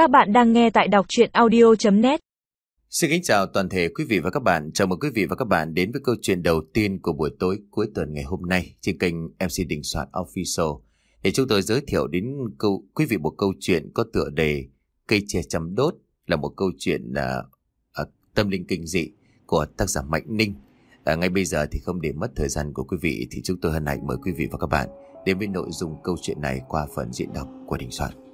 Các bạn đang nghe tại đọc chuyện audio.net Xin kính chào toàn thể quý vị và các bạn. Chào mừng quý vị và các bạn đến với câu chuyện đầu tiên của buổi tối cuối tuần ngày hôm nay trên kênh MC Đình Soạn Official. Để chúng tôi giới thiệu đến câu, quý vị một câu chuyện có tựa đề Cây tre chấm đốt là một câu chuyện uh, uh, tâm linh kinh dị của tác giả Mạnh Ninh. À, ngay bây giờ thì không để mất thời gian của quý vị thì chúng tôi hân hạnh mời quý vị và các bạn đến với nội dung câu chuyện này qua phần diễn đọc của Đình Soạn.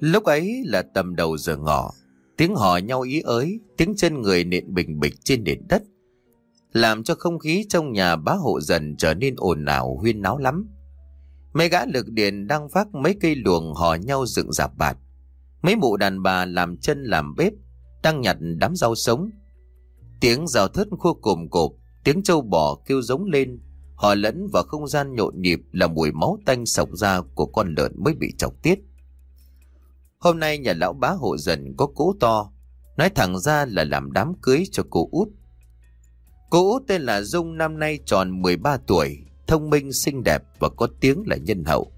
Lúc ấy là tầm đầu giờ ngọ, tiếng hò nhau ý ới, tiếng chân người nện bình bịch trên nền đất, làm cho không khí trong nhà bá hộ dần trở nên ồn ào huyên náo lắm. Mấy gã lực điện đang vác mấy cây luồng hò nhau dựng dạp bạt. Mấy mụ đàn bà làm chân làm bếp, đang nhặt đám rau sống. Tiếng rào thớt khua cồm cộp, tiếng trâu bò kêu giống lên, họ lẫn vào không gian nhộn nhịp là mùi máu tanh sọc ra của con lợn mới bị chọc tiết. Hôm nay nhà lão bá hộ dần có cỗ to, nói thẳng ra là làm đám cưới cho cô út. Cô út tên là Dung năm nay tròn 13 tuổi, thông minh xinh đẹp và có tiếng là nhân hậu.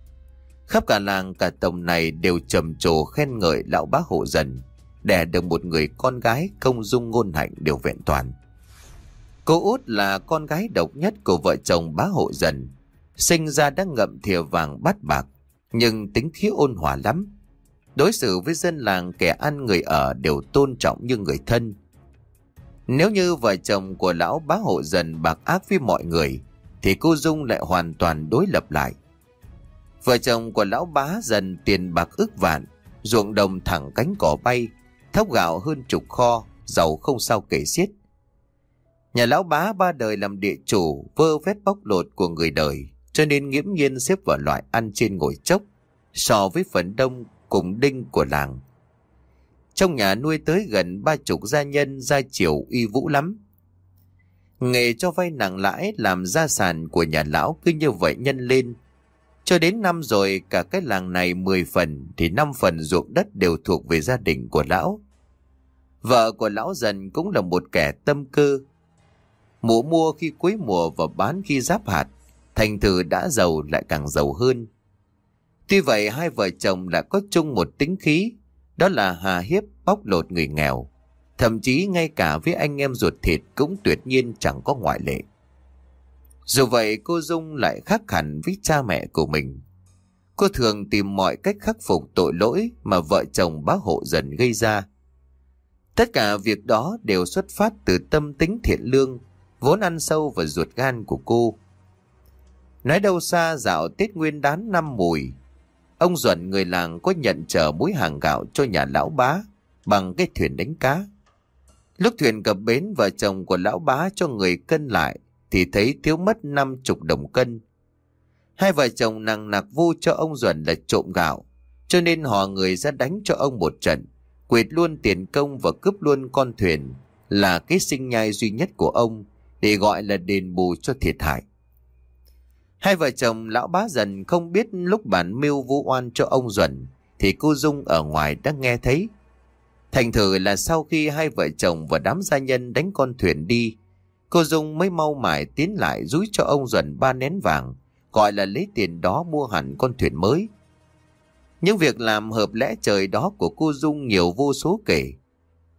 Khắp cả làng cả tổng này đều trầm trồ khen ngợi lão bá hộ dần, đẻ được một người con gái công dung ngôn hạnh đều vẹn toàn. Cô út là con gái độc nhất của vợ chồng bá hộ dần, sinh ra đã ngậm thìa vàng bát bạc, nhưng tính khí ôn hòa lắm. Đối xử với dân làng kẻ ăn người ở đều tôn trọng như người thân. Nếu như vợ chồng của lão bá hộ dần bạc ác với mọi người, thì cô Dung lại hoàn toàn đối lập lại. Vợ chồng của lão bá dần tiền bạc ức vạn, ruộng đồng thẳng cánh cỏ bay, thóc gạo hơn chục kho, giàu không sao kể xiết. Nhà lão bá ba đời làm địa chủ, vơ vét bóc lột của người đời, cho nên nghiễm nhiên xếp vào loại ăn trên ngồi chốc, so với phần đông cùng đinh của làng. Trong nhà nuôi tới gần ba chục gia nhân gia triều uy vũ lắm. Nghề cho vay nặng lãi làm gia sản của nhà lão cứ như vậy nhân lên. Cho đến năm rồi cả cái làng này 10 phần thì 5 phần ruộng đất đều thuộc về gia đình của lão. Vợ của lão dần cũng là một kẻ tâm cơ. Mùa mua khi cuối mùa và bán khi giáp hạt, thành thử đã giàu lại càng giàu hơn. Tuy vậy hai vợ chồng đã có chung một tính khí, đó là hà hiếp bóc lột người nghèo. Thậm chí ngay cả với anh em ruột thịt cũng tuyệt nhiên chẳng có ngoại lệ. Dù vậy cô Dung lại khác hẳn với cha mẹ của mình. Cô thường tìm mọi cách khắc phục tội lỗi mà vợ chồng bác hộ dần gây ra. Tất cả việc đó đều xuất phát từ tâm tính thiện lương, vốn ăn sâu vào ruột gan của cô. Nói đâu xa dạo Tết Nguyên đán năm mùi, ông Duẩn người làng có nhận chở muối hàng gạo cho nhà lão bá bằng cái thuyền đánh cá. Lúc thuyền cập bến vợ chồng của lão bá cho người cân lại thì thấy thiếu mất năm chục đồng cân. Hai vợ chồng nặng nặc vu cho ông Duẩn là trộm gạo, cho nên họ người ra đánh cho ông một trận, quệt luôn tiền công và cướp luôn con thuyền là cái sinh nhai duy nhất của ông để gọi là đền bù cho thiệt hại. Hai vợ chồng lão bá dần không biết lúc bản mưu vu oan cho ông Duẩn thì cô Dung ở ngoài đã nghe thấy. Thành thử là sau khi hai vợ chồng và đám gia nhân đánh con thuyền đi, cô Dung mới mau mải tiến lại rúi cho ông Duẩn ba nén vàng, gọi là lấy tiền đó mua hẳn con thuyền mới. Những việc làm hợp lẽ trời đó của cô Dung nhiều vô số kể.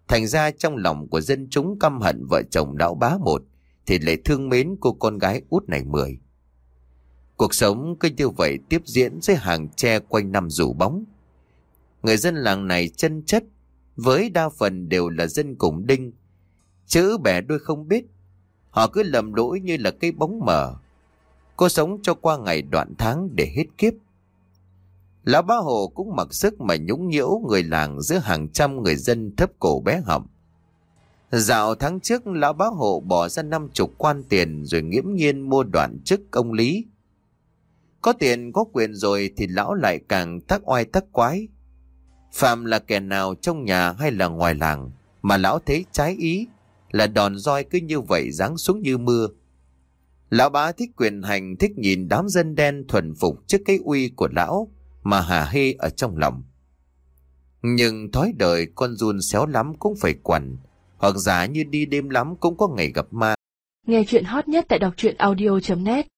Thành ra trong lòng của dân chúng căm hận vợ chồng lão bá một, thì lại thương mến cô con gái út này mười. Cuộc sống cứ như vậy tiếp diễn dưới hàng tre quanh năm rủ bóng. Người dân làng này chân chất, với đa phần đều là dân cùng đinh. Chữ bẻ đôi không biết, họ cứ lầm lỗi như là cây bóng mờ. Cô sống cho qua ngày đoạn tháng để hết kiếp. Lão Bá Hồ cũng mặc sức mà nhũng nhiễu người làng giữa hàng trăm người dân thấp cổ bé họng. Dạo tháng trước Lão Bá Hộ bỏ ra năm chục quan tiền rồi nghiễm nhiên mua đoạn chức công lý. Có tiền có quyền rồi thì lão lại càng thắc oai thắc quái. Phạm là kẻ nào trong nhà hay là ngoài làng mà lão thấy trái ý là đòn roi cứ như vậy giáng xuống như mưa. Lão bá thích quyền hành thích nhìn đám dân đen thuần phục trước cái uy của lão mà hà hê ở trong lòng. Nhưng thói đời con run xéo lắm cũng phải quằn, hoặc giả như đi đêm lắm cũng có ngày gặp ma. Nghe chuyện hot nhất tại đọc truyện audio.net